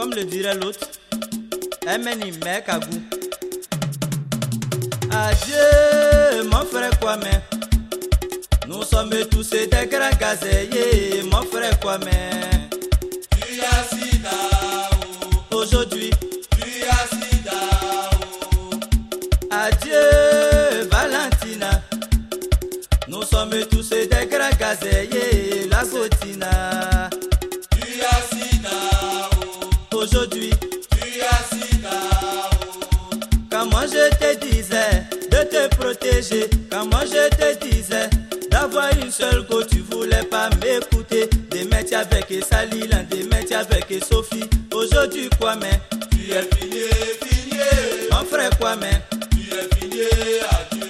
Comme le dirait l'autre, Emeni Mekagou. Adieu, mon frère Kwame. Nous sommes tous des grands gazéiers, mon frère Kwame. Tu as oh, Aujourd'hui, tu as oh. adieu, Valentina. Nous sommes tous des grands gazéiers, la Gotina. Moi je te disais de te protéger, quand moi je te disais d'avoir une seule go, tu voulais pas m'écouter. Des métiers avec Salilan, des métiers avec Sophie. Aujourd'hui, quoi, mais? Tu es fini, fini, mon frère, quoi, mais? Tu es fini, adieu.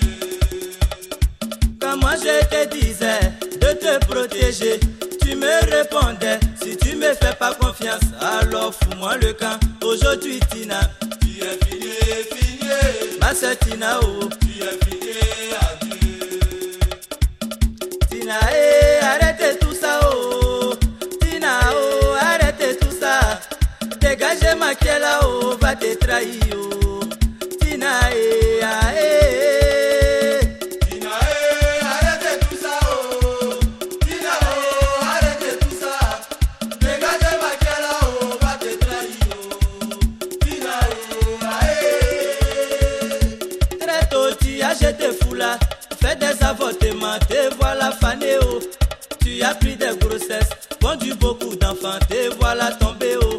quand moi je te disais de te protéger, tu me répondais si tu me fais pas confiance, alors fous-moi le camp. Aujourd'hui, Tina, ma soeur Tina, adieu. Tina, eh, arrêtez tout ça, oh. Tina, oh, arrêtez tout ça. Dégagez ma oh, va te trahir, oh. As jeté foula. Fais des avortements, te voilà fané, oh. Tu as pris des grossesses, vendu beaucoup d'enfants, te voilà tombé, oh.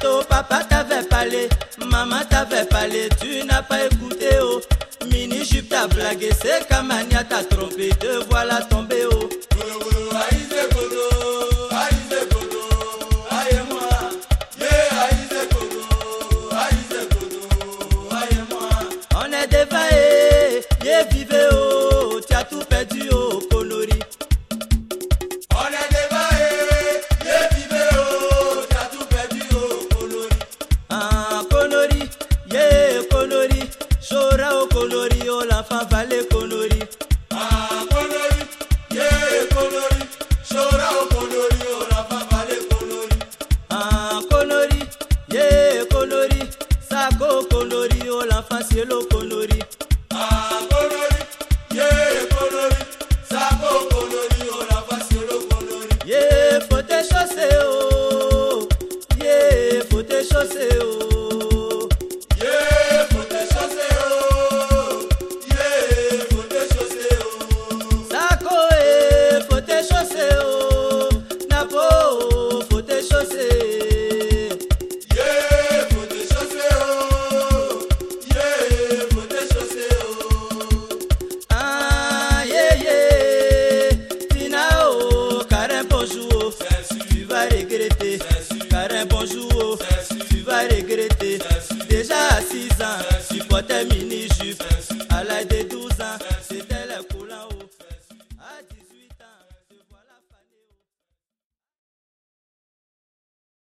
Tôt, papa t'avait parlé, maman t'avait parlé, tu n'as pas écouté, oh. Mini jupe t'a blagué, c'est Kamania t'a trompé, te voilà tombé, atúfẹ́ tí ó kó lórí. ọ̀rẹ́dẹ̀ báyé yé ti bẹ́ o tí atúfẹ́ tí ó kó lórí. kó lórí yé kó lórí ṣọ́ra ó kó lórí ó là fàfà lé kó lórí. kó lórí yé kó lórí ṣọ́ra ó bonjour. oh.